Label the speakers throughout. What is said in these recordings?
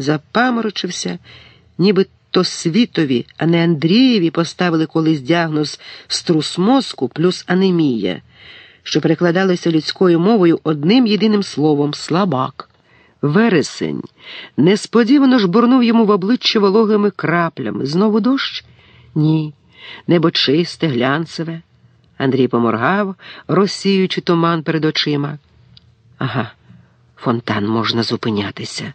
Speaker 1: запаморочився, ніби то світові, а не Андрієві поставили колись діагноз струс мозку плюс анемія, що перекладалося людською мовою одним єдиним словом слабак. Вересень несподівано жбурнув йому в обличчя вологими краплями. Знову дощ? Ні. Небо чисте, глянцеве. Андрій поморгав, розсіюючи туман перед очима. Ага, фонтан можна зупинятися.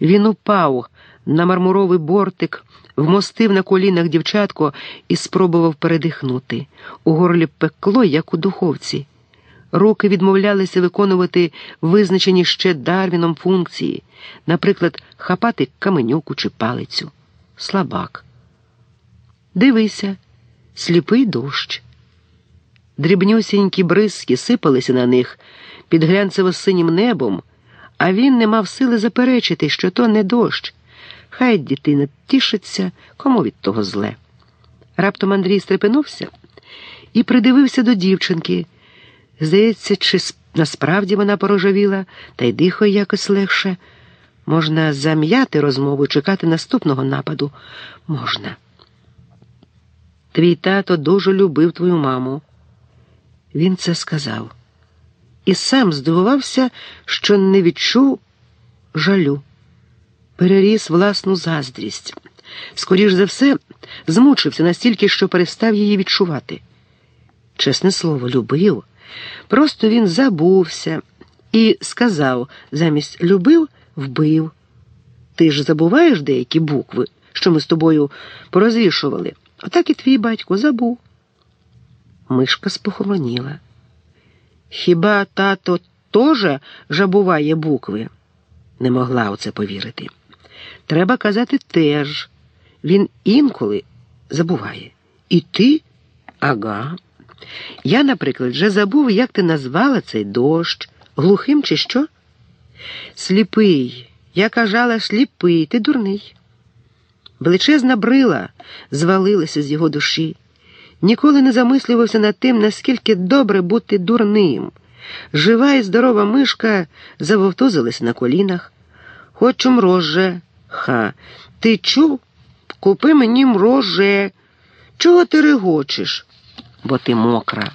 Speaker 1: Він упав на мармуровий бортик, вмостив на колінах дівчатко і спробував передихнути. У горлі пекло, як у духовці. Руки відмовлялися виконувати визначені ще Дарвіном функції, наприклад, хапати каменюку чи палицю. Слабак. Дивися, сліпий дощ. Дрібнюсінькі бризки сипалися на них під глянцево синім небом, а він не мав сили заперечити, що то не дощ. Хай дитина тішиться, кому від того зле. Раптом Андрій стрепенувся і придивився до дівчинки. Здається, чи насправді вона порожовіла, та й дихає якось легше. Можна зам'яти розмову чекати наступного нападу. Можна. Твій тато дуже любив твою маму. Він це сказав. І сам здивувався, що не відчув жалю, переріс власну заздрість. Скоріш за все, змучився настільки, що перестав її відчувати. Чесне слово, любив. Просто він забувся і сказав замість любив, вбив. Ти ж забуваєш деякі букви, що ми з тобою порозвішували. Отак і твій батько забув. Мишка спохолоніла. Хіба тато теж жабуває букви? Не могла у це повірити. Треба казати теж. Він інколи забуває. І ти? Ага. Я, наприклад, вже забув, як ти назвала цей дощ, глухим чи що? Сліпий. Я кажала сліпий, ти дурний. Величезна брила звалилася з його душі. Ніколи не замислювався над тим, наскільки добре бути дурним. Жива і здорова мишка завовтузилась на колінах. Хочу мроже. Ха, ти чув? Купи мені мроже. Чого ти регочеш? Бо ти мокра.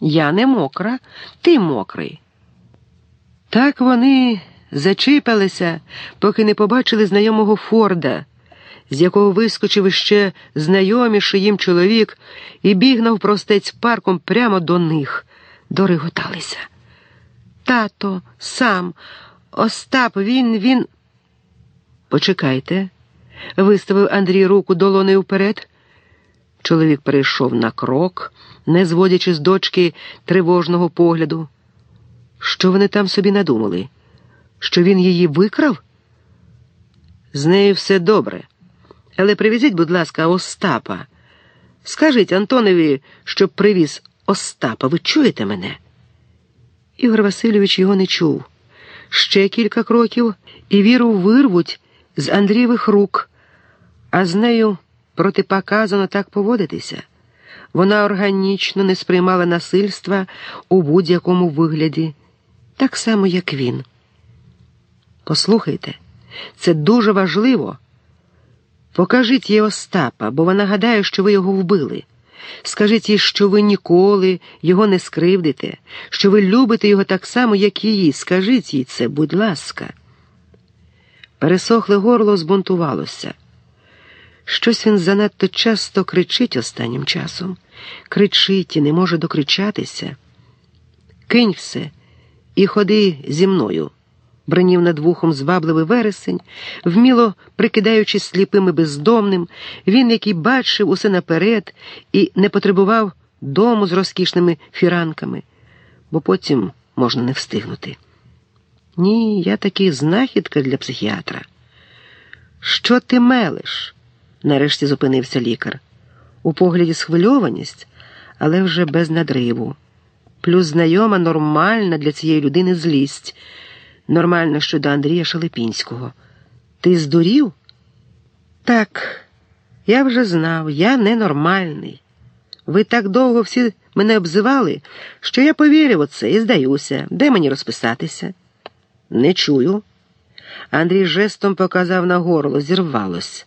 Speaker 1: Я не мокра, ти мокрий. Так вони зачіпалися, поки не побачили знайомого Форда з якого вискочив іще знайоміший їм чоловік і біг навпростець парком прямо до них, дориготалися. Тато, сам, Остап, він, він. Почекайте, виставив Андрій руку долонею вперед. Чоловік перейшов на крок, не зводячи з дочки тривожного погляду. Що вони там собі надумали? Що він її викрав? З нею все добре. Але привезіть, будь ласка, Остапа. Скажіть Антонові, щоб привіз Остапа. Ви чуєте мене? Ігор Васильович його не чув. Ще кілька кроків і віру вирвуть з Андрієвих рук, а з нею протипоказано так поводитися. Вона органічно не сприймала насильства у будь-якому вигляді, так само, як він. Послухайте, це дуже важливо. Покажіть їй Остапа, бо вона гадає, що ви його вбили. Скажіть їй, що ви ніколи його не скривдите, що ви любите його так само, як її. Скажіть їй це, будь ласка. Пересохле горло збунтувалося. Щось він занадто часто кричить останнім часом, кричить і не може докричатися. Кинь все і ходи зі мною бранів над вухом звабливий вересень, вміло прикидаючись сліпим і бездомним, він, який бачив усе наперед і не потребував дому з розкішними фіранками, бо потім можна не встигнути. Ні, я таки знахідка для психіатра. Що ти мелиш? нарешті зупинився лікар. У погляді схвильованість, але вже без надриву. Плюс знайома нормальна для цієї людини злість. Нормально щодо Андрія Шелепінського. Ти здурів? Так, я вже знав, я ненормальний. Ви так довго всі мене обзивали, що я повірив у це і здаюся. Де мені розписатися? Не чую. Андрій жестом показав на горло, зірвалось.